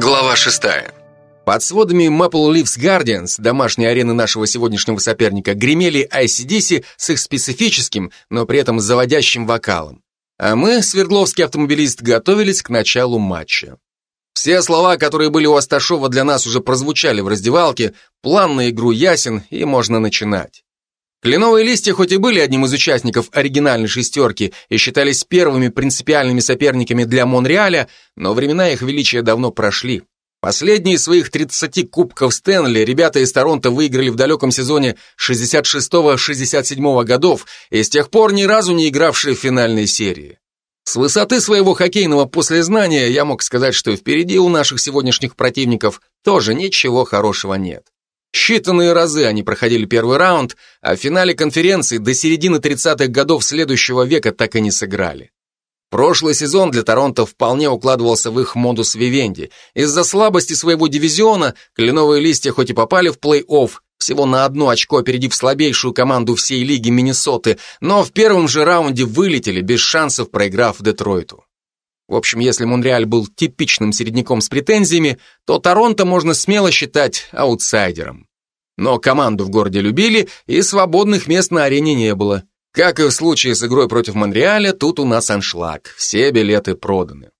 Глава 6. Под сводами Maple Leafs Guardians, домашней арены нашего сегодняшнего соперника, гремели ICDC с их специфическим, но при этом заводящим вокалом. А мы, Свердловский автомобилист, готовились к началу матча. Все слова, которые были у Асташова для нас уже прозвучали в раздевалке, план на игру ясен и можно начинать. Кленовые листья хоть и были одним из участников оригинальной шестерки и считались первыми принципиальными соперниками для Монреаля, но времена их величия давно прошли. Последние из своих 30 кубков Стэнли ребята из Торонто выиграли в далеком сезоне 66-67 годов и с тех пор ни разу не игравшие в финальной серии. С высоты своего хоккейного послезнания я мог сказать, что впереди у наших сегодняшних противников тоже ничего хорошего нет. Считанные разы они проходили первый раунд, а в финале конференции до середины 30-х годов следующего века так и не сыграли. Прошлый сезон для Торонто вполне укладывался в их модус вивенди. Из-за слабости своего дивизиона кленовые листья хоть и попали в плей-офф, всего на одно очко опередив слабейшую команду всей лиги Миннесоты, но в первом же раунде вылетели без шансов, проиграв Детройту. В общем, если Монреаль был типичным середняком с претензиями, то Торонто можно смело считать аутсайдером. Но команду в городе любили, и свободных мест на арене не было. Как и в случае с игрой против Монреаля, тут у нас аншлаг, все билеты проданы.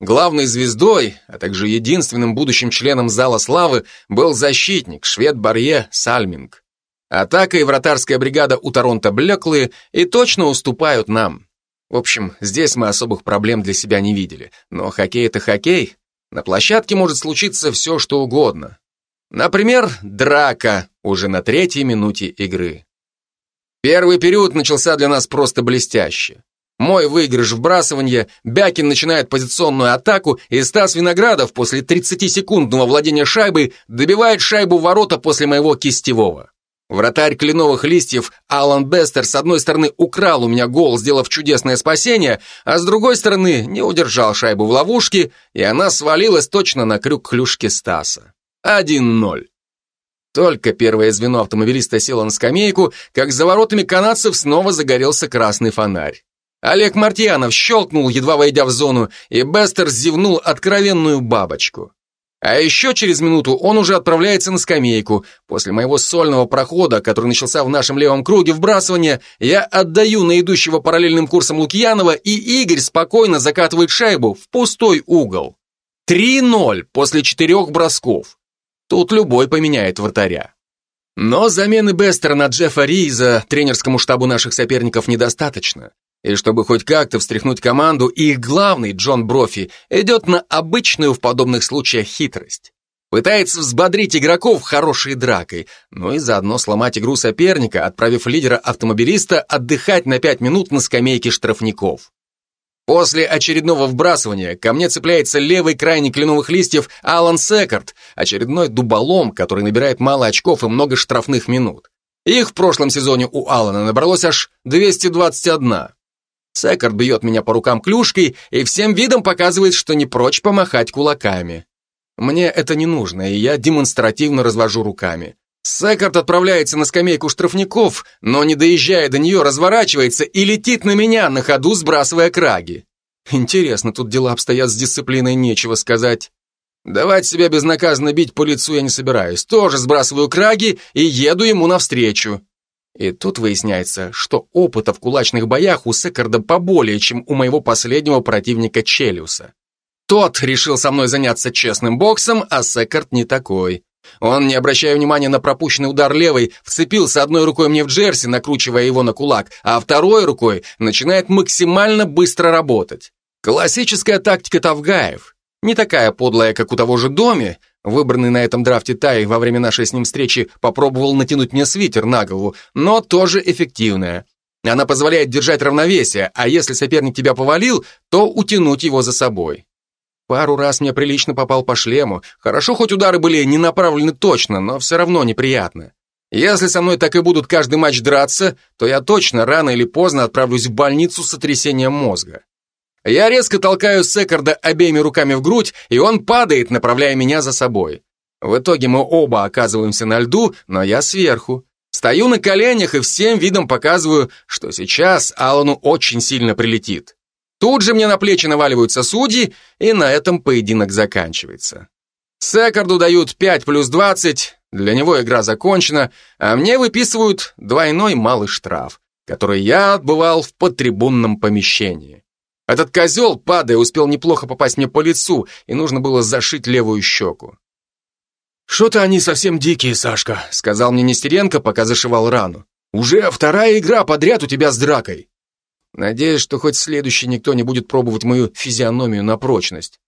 Главной звездой, а также единственным будущим членом Зала Славы был защитник, швед Барье Сальминг. Атака и вратарская бригада у Торонто блеклые и точно уступают нам. В общем, здесь мы особых проблем для себя не видели. Но хоккей — это хоккей. На площадке может случиться все, что угодно. Например, драка уже на третьей минуте игры. Первый период начался для нас просто блестяще. Мой выигрыш в брасывание, Бякин начинает позиционную атаку, и Стас Виноградов после 30-секундного владения шайбой добивает шайбу ворота после моего кистевого. Вратарь кленовых листьев Алан Бестер с одной стороны украл у меня гол, сделав чудесное спасение, а с другой стороны не удержал шайбу в ловушке, и она свалилась точно на крюк клюшки Стаса. 1-0. Только первое звено автомобилиста село на скамейку, как за воротами канадцев снова загорелся красный фонарь. Олег Мартьянов щелкнул, едва войдя в зону, и Бестер зевнул откровенную бабочку. А еще через минуту он уже отправляется на скамейку. После моего сольного прохода, который начался в нашем левом круге вбрасывания, я отдаю на идущего параллельным курсом Лукьянова, и Игорь спокойно закатывает шайбу в пустой угол. 3-0 после четырех бросков. Тут любой поменяет вратаря. Но замены Бестера на Джеффа Риза тренерскому штабу наших соперников недостаточно. И чтобы хоть как-то встряхнуть команду, их главный, Джон Брофи, идет на обычную в подобных случаях хитрость. Пытается взбодрить игроков хорошей дракой, но и заодно сломать игру соперника, отправив лидера автомобилиста отдыхать на пять минут на скамейке штрафников. После очередного вбрасывания ко мне цепляется левый крайний кленовых листьев Алан Секард, очередной дуболом, который набирает мало очков и много штрафных минут. Их в прошлом сезоне у Алана набралось аж 221. Секард бьет меня по рукам клюшкой и всем видом показывает, что не прочь помахать кулаками. Мне это не нужно, и я демонстративно развожу руками. Секард отправляется на скамейку штрафников, но, не доезжая до нее, разворачивается и летит на меня, на ходу сбрасывая краги. Интересно, тут дела обстоят с дисциплиной, нечего сказать. Давать себя безнаказанно бить по лицу я не собираюсь. Тоже сбрасываю краги и еду ему навстречу. И тут выясняется, что опыта в кулачных боях у Секарда поболее, чем у моего последнего противника Челюса. Тот решил со мной заняться честным боксом, а Секард не такой. Он, не обращая внимания на пропущенный удар левой, вцепился одной рукой мне в джерси, накручивая его на кулак, а второй рукой начинает максимально быстро работать. Классическая тактика Тавгаев. Не такая подлая, как у того же Доми, Выбранный на этом драфте Тай во время нашей с ним встречи попробовал натянуть мне свитер на голову, но тоже эффективная. Она позволяет держать равновесие, а если соперник тебя повалил, то утянуть его за собой. Пару раз мне прилично попал по шлему. Хорошо, хоть удары были не направлены точно, но все равно неприятно. Если со мной так и будут каждый матч драться, то я точно рано или поздно отправлюсь в больницу с сотрясением мозга. Я резко толкаю Секарда обеими руками в грудь, и он падает, направляя меня за собой. В итоге мы оба оказываемся на льду, но я сверху. Стою на коленях и всем видом показываю, что сейчас Алану очень сильно прилетит. Тут же мне на плечи наваливаются судьи, и на этом поединок заканчивается. Секарду дают 5 плюс 20, для него игра закончена, а мне выписывают двойной малый штраф, который я отбывал в подтрибунном помещении. Этот козел, падая, успел неплохо попасть мне по лицу, и нужно было зашить левую щеку. «Что-то они совсем дикие, Сашка», — сказал мне Нестеренко, пока зашивал рану. «Уже вторая игра подряд у тебя с дракой». Надеюсь, что хоть следующий никто не будет пробовать мою физиономию на прочность.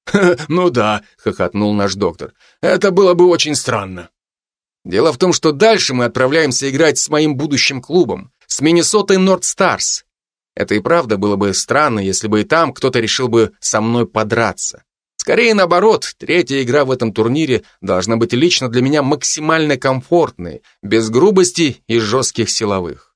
«Ну да», — хохотнул наш доктор. «Это было бы очень странно». Дело в том, что дальше мы отправляемся играть с моим будущим клубом, с Миннесотой Норд Старс. Это и правда было бы странно, если бы и там кто-то решил бы со мной подраться. Скорее наоборот, третья игра в этом турнире должна быть лично для меня максимально комфортной, без грубости и жестких силовых.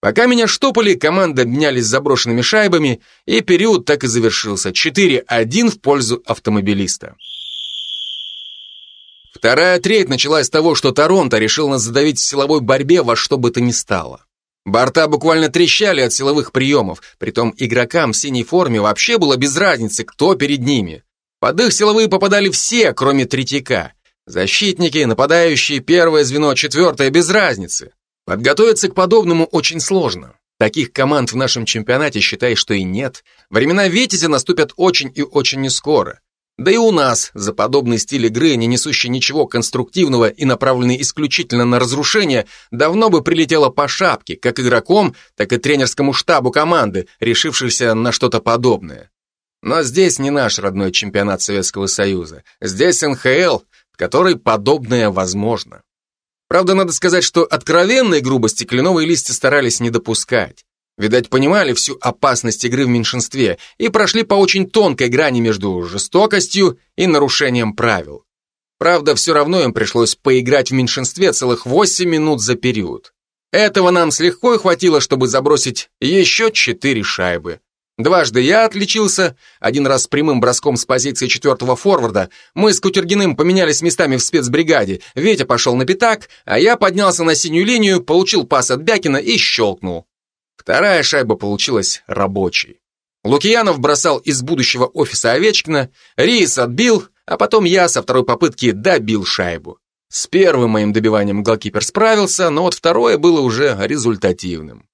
Пока меня штопали, команды обменялись заброшенными шайбами, и период так и завершился. 4-1 в пользу автомобилиста. Вторая треть началась с того, что Торонто решил нас задавить в силовой борьбе во что бы то ни стало. Борта буквально трещали от силовых приемов, притом игрокам в синей форме вообще было без разницы, кто перед ними. Под их силовые попадали все, кроме Третьяка. Защитники, нападающие, первое звено, четвертое, без разницы. Подготовиться к подобному очень сложно. Таких команд в нашем чемпионате, считай, что и нет. Времена Витязя наступят очень и очень нескоро. Да и у нас за подобный стиль игры, не несущий ничего конструктивного и направленный исключительно на разрушение, давно бы прилетело по шапке, как игроком, так и тренерскому штабу команды, решившихся на что-то подобное. Но здесь не наш родной чемпионат Советского Союза. Здесь НХЛ, в которой подобное возможно. Правда, надо сказать, что откровенной грубости кленовые листья старались не допускать. Видать, понимали всю опасность игры в меньшинстве и прошли по очень тонкой грани между жестокостью и нарушением правил. Правда, все равно им пришлось поиграть в меньшинстве целых 8 минут за период. Этого нам с легкой хватило, чтобы забросить еще 4 шайбы. Дважды я отличился, один раз прямым броском с позиции четвертого форварда, мы с Кутергиным поменялись местами в спецбригаде, Ветя пошел на пятак, а я поднялся на синюю линию, получил пас от Бякина и щелкнул. Вторая шайба получилась рабочей. Лукьянов бросал из будущего офиса Овечкина, Рис отбил, а потом я со второй попытки добил шайбу. С первым моим добиванием голкипер справился, но вот второе было уже результативным.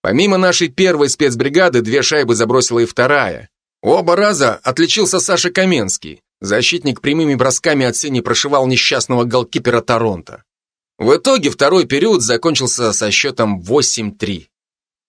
Помимо нашей первой спецбригады, две шайбы забросила и вторая. Оба раза отличился Саша Каменский. Защитник прямыми бросками от сени прошивал несчастного голкипера Торонто. В итоге второй период закончился со счетом 8-3.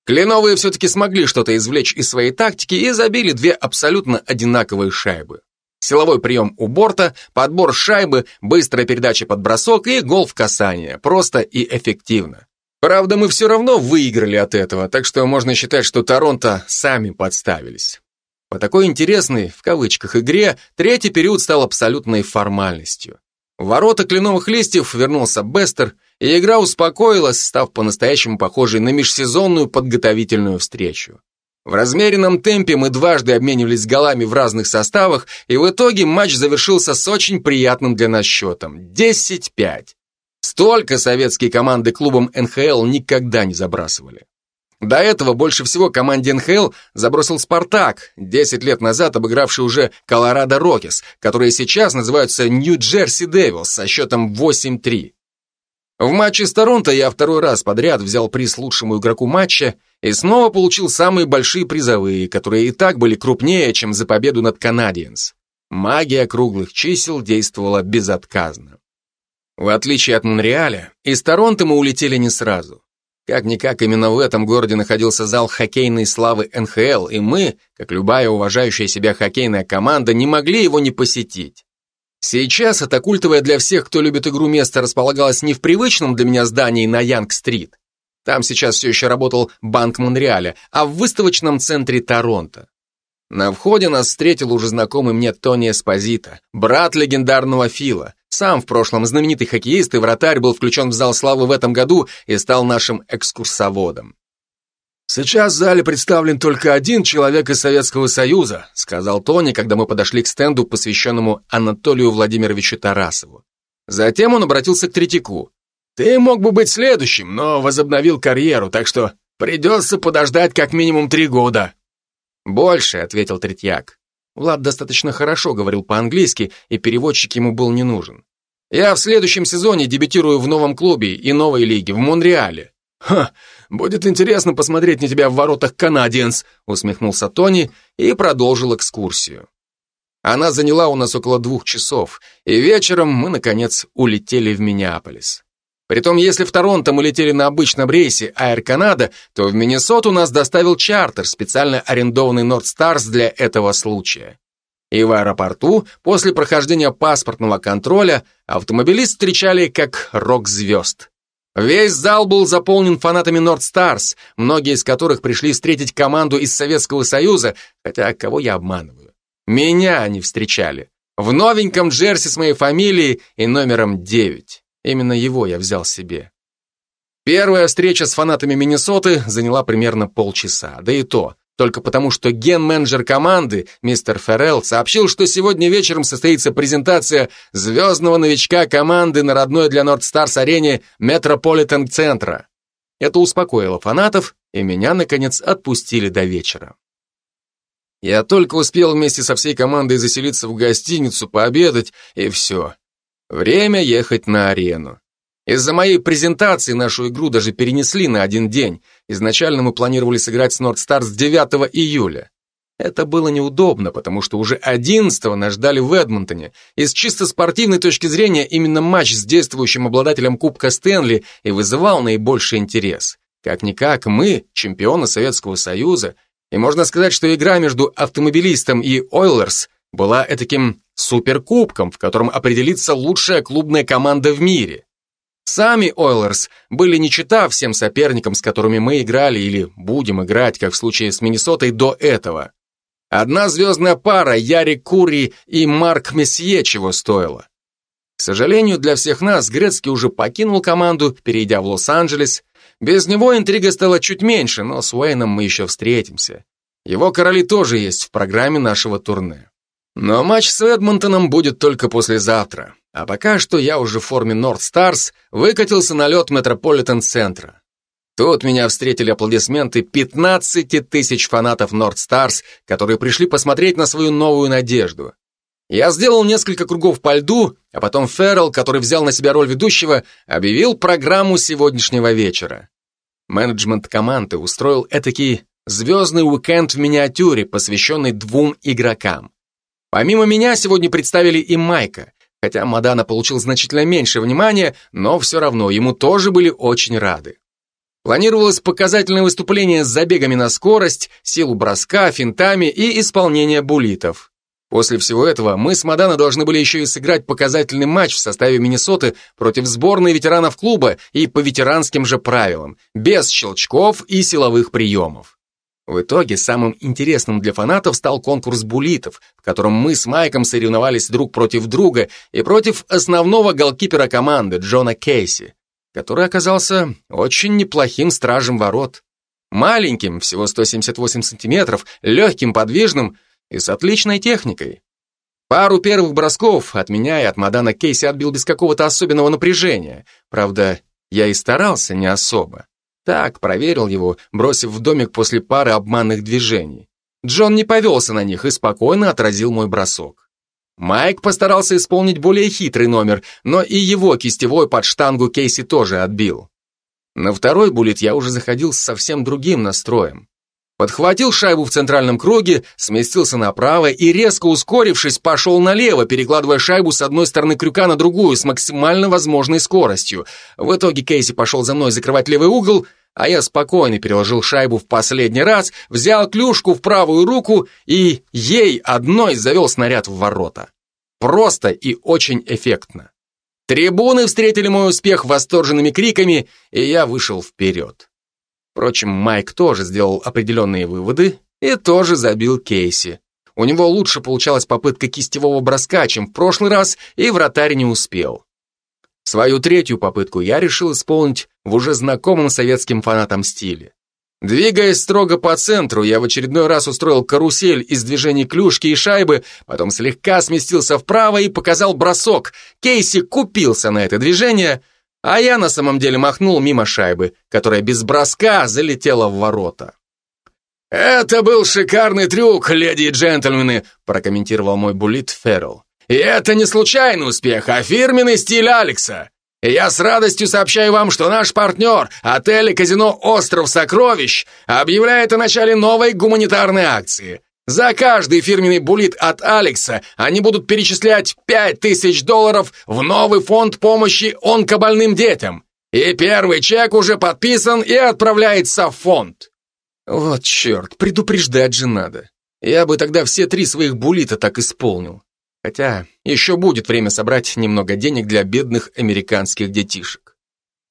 Кленовые все-таки смогли что-то извлечь из своей тактики и забили две абсолютно одинаковые шайбы. Силовой прием у борта, подбор шайбы, быстрая передача под бросок и гол в касание. Просто и эффективно. Правда, мы все равно выиграли от этого, так что можно считать, что Торонто сами подставились. По такой интересной, в кавычках, игре, третий период стал абсолютной формальностью. В ворота кленовых листьев вернулся Бестер, и игра успокоилась, став по-настоящему похожей на межсезонную подготовительную встречу. В размеренном темпе мы дважды обменивались голами в разных составах, и в итоге матч завершился с очень приятным для нас счетом – 10-5. Столько советские команды клубом НХЛ никогда не забрасывали. До этого больше всего команде НХЛ забросил «Спартак», 10 лет назад обыгравший уже «Колорадо Рокис», которые сейчас называются «Нью-Джерси Девилс» со счетом 8-3. В матче с Торонто я второй раз подряд взял приз лучшему игроку матча и снова получил самые большие призовые, которые и так были крупнее, чем за победу над Канадиенс. Магия круглых чисел действовала безотказно. В отличие от Монреаля, из Торонто мы улетели не сразу. Как-никак именно в этом городе находился зал хоккейной славы НХЛ, и мы, как любая уважающая себя хоккейная команда, не могли его не посетить. Сейчас это культовое для всех, кто любит игру место, располагалось не в привычном для меня здании на Янг-стрит. Там сейчас все еще работал Банк Монреаля, а в выставочном центре Торонто. На входе нас встретил уже знакомый мне Тони Эспозито, брат легендарного Фила. Сам в прошлом знаменитый хоккеист и вратарь был включен в зал славы в этом году и стал нашим экскурсоводом. «Сейчас в зале представлен только один человек из Советского Союза», сказал Тони, когда мы подошли к стенду, посвященному Анатолию Владимировичу Тарасову. Затем он обратился к Третьяку. «Ты мог бы быть следующим, но возобновил карьеру, так что придется подождать как минимум три года». «Больше», — ответил Третьяк. Влад достаточно хорошо говорил по-английски, и переводчик ему был не нужен. Я в следующем сезоне дебютирую в новом клубе и новой лиге, в Монреале. Ха, будет интересно посмотреть на тебя в воротах Канадиенс, усмехнулся Тони и продолжил экскурсию. Она заняла у нас около двух часов, и вечером мы, наконец, улетели в Миннеаполис. Притом, если в Торонто мы летели на обычном рейсе Air Canada, то в Миннесоту нас доставил чартер, специально арендованный North Stars для этого случая. И в аэропорту, после прохождения паспортного контроля, автомобилист встречали как рок-звезд. Весь зал был заполнен фанатами North Stars, многие из которых пришли встретить команду из Советского Союза, хотя кого я обманываю. Меня они встречали. В новеньком джерси с моей фамилией и номером 9. Именно его я взял себе. Первая встреча с фанатами Миннесоты заняла примерно полчаса, да и то, только потому что ген-менеджер команды, мистер Феррелл, сообщил, что сегодня вечером состоится презентация звездного новичка команды на родной для Нордстарс арене Метрополитен-центра. Это успокоило фанатов, и меня, наконец, отпустили до вечера. Я только успел вместе со всей командой заселиться в гостиницу, пообедать, и все. Время ехать на арену. Из-за моей презентации нашу игру даже перенесли на один день. Изначально мы планировали сыграть с Нордстарс 9 июля. Это было неудобно, потому что уже 11 нас ждали в Эдмонтоне, и с чисто спортивной точки зрения именно матч с действующим обладателем Кубка Стэнли и вызывал наибольший интерес. Как-никак мы, чемпионы Советского Союза, и можно сказать, что игра между автомобилистом и Ойлерс была этаким суперкубком, в котором определится лучшая клубная команда в мире. Сами Ойлерс были не чита всем соперникам, с которыми мы играли или будем играть, как в случае с Миннесотой до этого. Одна звездная пара, Яри Кури и Марк Месье, чего стоила. К сожалению, для всех нас Грецкий уже покинул команду, перейдя в Лос-Анджелес. Без него интрига стала чуть меньше, но с Уэйном мы еще встретимся. Его короли тоже есть в программе нашего турне. Но матч с Эдмонтоном будет только послезавтра. А пока что я уже в форме North Stars выкатился на лед Метрополитен-центра. Тут меня встретили аплодисменты 15 тысяч фанатов North Stars, которые пришли посмотреть на свою новую надежду. Я сделал несколько кругов по льду, а потом Феррелл, который взял на себя роль ведущего, объявил программу сегодняшнего вечера. Менеджмент команды устроил этакий звездный уикенд в миниатюре, посвященный двум игрокам. Помимо меня сегодня представили и Майка, Хотя Мадана получил значительно меньше внимания, но все равно ему тоже были очень рады. Планировалось показательное выступление с забегами на скорость, силу броска, финтами и исполнение булитов. После всего этого мы с Мадана должны были еще и сыграть показательный матч в составе Миннесоты против сборной ветеранов клуба и по ветеранским же правилам, без щелчков и силовых приемов. В итоге самым интересным для фанатов стал конкурс булитов, в котором мы с Майком соревновались друг против друга и против основного голкипера команды Джона Кейси, который оказался очень неплохим стражем ворот. Маленьким, всего 178 сантиметров, легким, подвижным и с отличной техникой. Пару первых бросков от меня и от Мадана Кейси отбил без какого-то особенного напряжения. Правда, я и старался не особо. Так, проверил его, бросив в домик после пары обманных движений. Джон не повелся на них и спокойно отразил мой бросок. Майк постарался исполнить более хитрый номер, но и его кистевой под штангу Кейси тоже отбил. На второй буллет я уже заходил с совсем другим настроем. Подхватил шайбу в центральном круге, сместился направо и, резко ускорившись, пошел налево, перекладывая шайбу с одной стороны крюка на другую с максимально возможной скоростью. В итоге Кейси пошел за мной закрывать левый угол, а я спокойно переложил шайбу в последний раз, взял клюшку в правую руку и ей одной завел снаряд в ворота. Просто и очень эффектно. Трибуны встретили мой успех восторженными криками, и я вышел вперед. Впрочем, Майк тоже сделал определенные выводы и тоже забил Кейси. У него лучше получалась попытка кистевого броска, чем в прошлый раз, и вратарь не успел. Свою третью попытку я решил исполнить в уже знакомом советским фанатам стиле. Двигаясь строго по центру, я в очередной раз устроил карусель из движений клюшки и шайбы, потом слегка сместился вправо и показал бросок. Кейси купился на это движение – а я на самом деле махнул мимо шайбы, которая без броска залетела в ворота. «Это был шикарный трюк, леди и джентльмены», прокомментировал мой буллит Феррелл. «И это не случайный успех, а фирменный стиль Алекса. Я с радостью сообщаю вам, что наш партнер, отель и казино «Остров Сокровищ», объявляет о начале новой гуманитарной акции. За каждый фирменный буллит от Алекса они будут перечислять 5000 долларов в новый фонд помощи онкобольным детям. И первый чек уже подписан и отправляется в фонд. Вот черт, предупреждать же надо. Я бы тогда все три своих буллита так исполнил. Хотя еще будет время собрать немного денег для бедных американских детишек.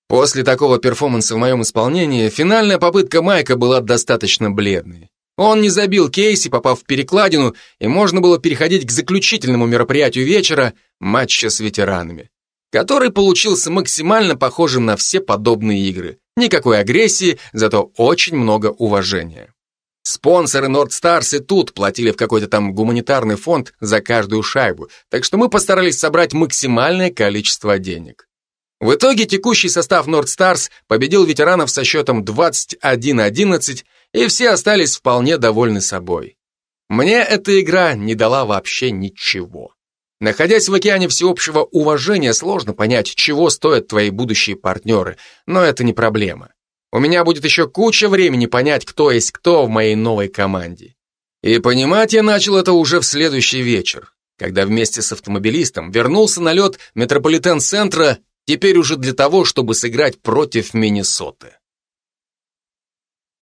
После такого перформанса в моем исполнении финальная попытка Майка была достаточно бледной. Он не забил Кейси, попав в перекладину, и можно было переходить к заключительному мероприятию вечера – матча с ветеранами, который получился максимально похожим на все подобные игры. Никакой агрессии, зато очень много уважения. Спонсоры Nordstars и тут платили в какой-то там гуманитарный фонд за каждую шайбу, так что мы постарались собрать максимальное количество денег. В итоге текущий состав Nordstars победил ветеранов со счетом 21-11, и все остались вполне довольны собой. Мне эта игра не дала вообще ничего. Находясь в океане всеобщего уважения, сложно понять, чего стоят твои будущие партнеры, но это не проблема. У меня будет еще куча времени понять, кто есть кто в моей новой команде. И понимать я начал это уже в следующий вечер, когда вместе с автомобилистом вернулся на лед метрополитен-центра, теперь уже для того, чтобы сыграть против Миннесоты.